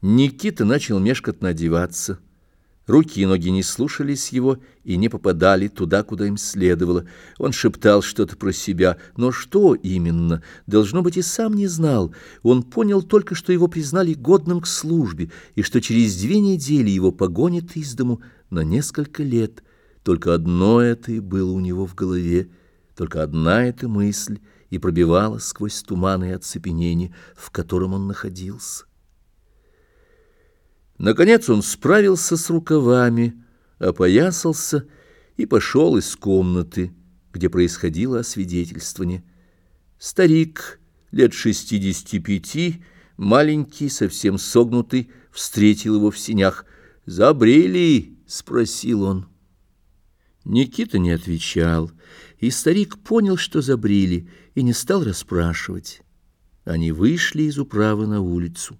Никита начал мешкотно одеваться. Руки и ноги не слушались его и не попадали туда, куда им следовало. Он шептал что-то про себя, но что именно, должно быть, и сам не знал. Он понял только, что его признали годным к службе, и что через две недели его погонят из дому на несколько лет. Только одно это и было у него в голове, только одна эта мысль и пробивалась сквозь туманы и оцепенение, в котором он находился. Наконец он справился с рукавами, опоясался и пошел из комнаты, где происходило освидетельствование. Старик, лет шестидесяти пяти, маленький, совсем согнутый, встретил его в синях. «Забрели?» — спросил он. Никита не отвечал, и старик понял, что забрили, и не стал расспрашивать. Они вышли из управы на улицу.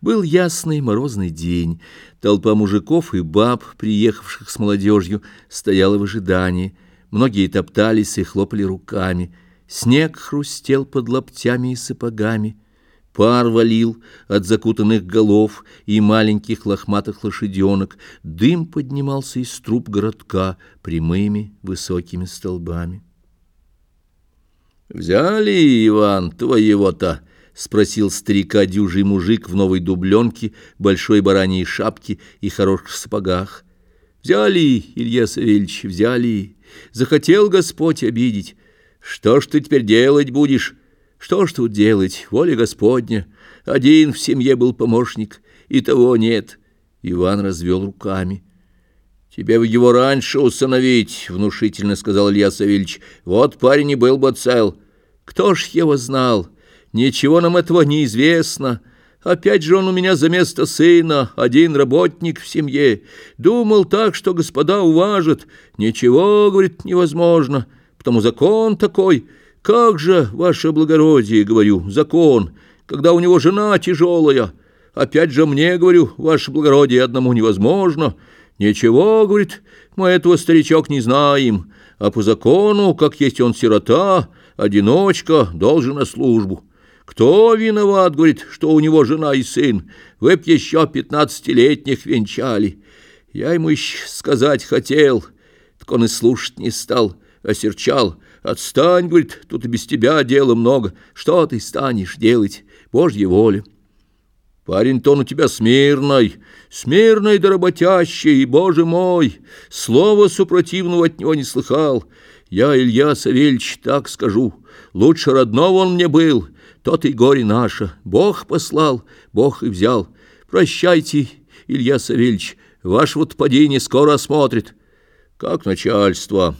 Был ясный морозный день. Толпа мужиков и баб, приехавших с молодежью, стояла в ожидании. Многие топтались и хлопали руками. Снег хрустел под лаптями и сапогами. Пар валил от закутанных голов и маленьких лохматых лошаденок. Дым поднимался из труб городка прямыми высокими столбами. «Взяли, Иван, твоего-то?» — спросил старика дюжий мужик в новой дубленке, большой бараньей шапке и хороших сапогах. «Взяли, Илья Савельевич, взяли. Захотел Господь обидеть. Что ж ты теперь делать будешь? Что ж тут делать? Воля Господня. Один в семье был помощник, и того нет». Иван развел руками. «Тебе бы его раньше усыновить», — внушительно сказал Илья Савельевич. «Вот парень и был бы цел. Кто ж его знал?» Ничего нам этого не известно. Опять же он у меня за место сына, один работник в семье. Думал так, что господа уважат. Ничего, говорит, невозможно, потому закон такой. Как же, ваше благородие, говорю, закон, когда у него жена тяжелая. Опять же мне, говорю, ваше благородие, одному невозможно. Ничего, говорит, мы этого старичок не знаем, а по закону, как есть он сирота, одиночка, должен на службу». Кто виноват, говорит, что у него жена и сын? Вы б еще пятнадцатилетних венчали. Я ему еще сказать хотел, так он и слушать не стал, осерчал. Отстань, говорит, тут и без тебя дела много. Что ты станешь делать? Божья воля. Парень-то он у тебя смирный, смирный да работящий, боже мой, слова супротивного от него не слыхал. Я, Илья Савельевич, так скажу, лучше родного он мне был, — тот и горе наше. Бог послал, Бог и взял. Прощайте, Илья Савельевич, ваш вот падение скоро осмотрит. Как начальство.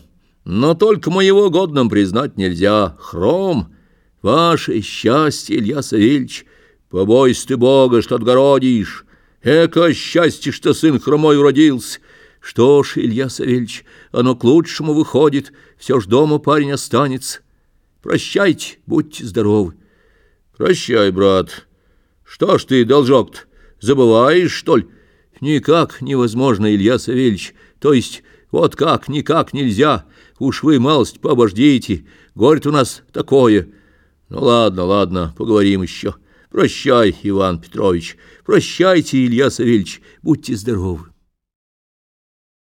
Но только моего годным признать нельзя. Хром, ваше счастье, Илья Савельевич. Побойся ты Бога, что отгородишь. Эко счастье, что сын хромой уродился. Что ж, Илья Савельевич, оно к лучшему выходит. Все ж дома парень останется. Прощайте, будьте здоровы. Прощай, брат. Что ж ты, должок-то, забываешь, что ли? Никак невозможно, Илья Савельевич. То есть, вот как, никак нельзя. Уж вы малость пообождите. Горе у нас такое. Ну ладно, ладно, поговорим еще. Прощай, Иван Петрович. Прощайте, Илья Савельевич. Будьте здоровы.